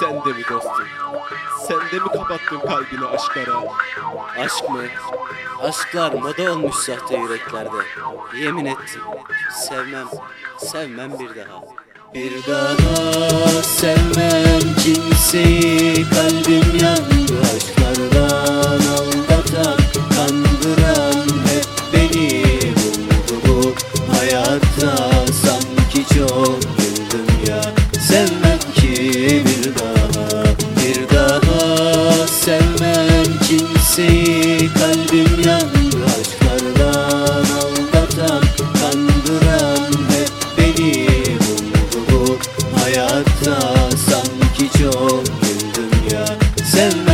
Sen de mi dostum? Sen de mi kapattın kalbini aşklara? Aşk mı? Aşklar moda olmuş sahte yüreklerde. Yemin ettim. Sevmem, sevmem bir daha. Bir daha sevmem kimseyi Kalbim yandı ya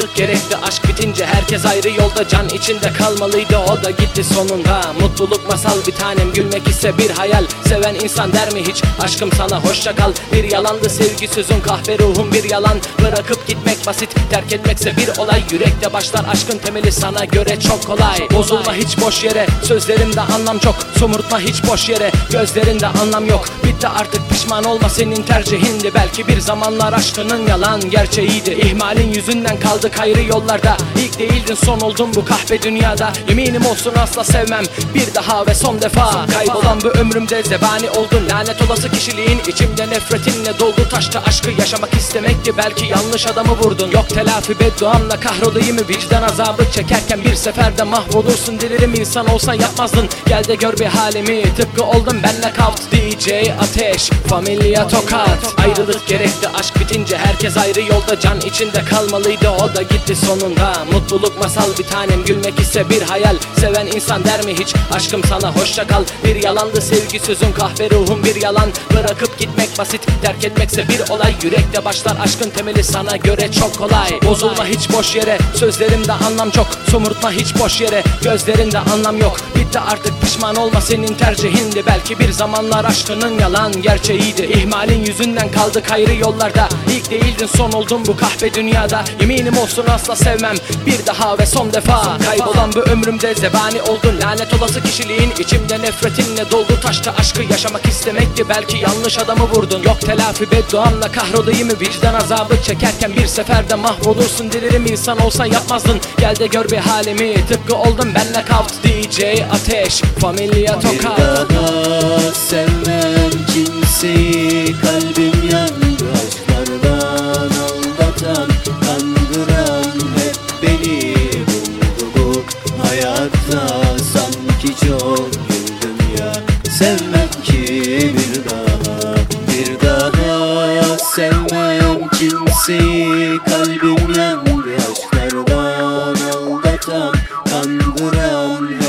Ayrılık gerekti aşk bitince herkes ayrı yolda. Can içinde kalmalıydı o da gitti sonunda. Mutluluk masal bir tanem gülmek ise bir hayal. Seven insan der mi hiç? Aşkım sana hoşça kal. Bir yalandı sevgi sözün kahve ruhum bir yalan. Bırakıp gitmek basit terk etmekse bir olay. Yürekte başlar aşkın temeli sana göre çok kolay. Bozulma hiç boş yere sözlerimde anlam çok. Somurtma hiç boş yere gözlerinde anlam yok. Bitti artık pişman olma senin tercihindi Belki bir zamanlar aşkının yalan gerçeğiydi. İhmalin yüzünden kaldık ayrı yollarda İlk değildin son oldun bu kahve dünyada. Yeminim olsun asla sevmem. Bir daha ve son defa Kaybolan bu ömrümde zebani oldun. Lanet olası kişiliğin içimde nefretinle doldu. Taştı Aşkı yaşamak istemekti belki yanlış adamı vurdun. Yok telafi bedduamla kahrolayım mı? Vicdan azabı çekerken Bir seferde mahvolursun. Delirim insan olsan yapmazdın. Gel de gör bir halimi. Tıpkı oldum benle kalt DJ Ateş Familia Tokat. Ayrılık gerekti aşk bitince herkes ayrı yolda. Can içinde kalmalıydı o da gitti sonunda. Mutluluk masal bir tanem gülmek ise bir hayal. Seven insan der mi hiç? Aşkım sana hoşça kal. Bir yalandı sevgi sözün kahve ruhum bir yalan. Bırakıp gitmek basit terk etmekse bir olay. Yürekte başlar aşkın temeli sana göre çok kolay. Bozulma hiç boş yere sözlerimde anlam çok. Somurtma hiç boş yere gözlerinde anlam yok Bitti artık pişman olma senin tercihindi. Belki bir zamanlar aşkının yalan gerçeğiydi. İhmalin yüzünden kaldık ayrı yollarda. İlk değildin son oldun bu kahve dünyada. Yeminim olsun asla sevmem. Bir daha ve son defa. Kaybolan bu ömrümde zebani oldun. Lanet olası kişiliğin içimde nefretinle doldu. Taştı Aşkı yaşamak istemekti. Belki yanlış adamı vurdun. Yok telafi bedduamla kahrolayım mı? Vicdan azabı çekerken Bir seferde mahvolursun. Delirim insan olsan yapmazdın. Gel de gör bir halimi. Tıpkı oldum benle kalt DJ Ateş Familia Bir Tokat daha sevmem kimseyi Kalbim yandı aşklardan aldatan Kandıran hep beni buldu bu hayatta. Sanki çok güldüm ya Sevmem ki bir daha Bir daha sevmem kimseyi Kalbim yandı aşklardan aldatan Kandıran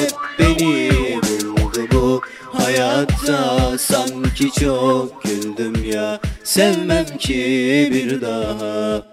beni buldu bu hayatta. Sanki çok güldüm ya Sevmem ki bir daha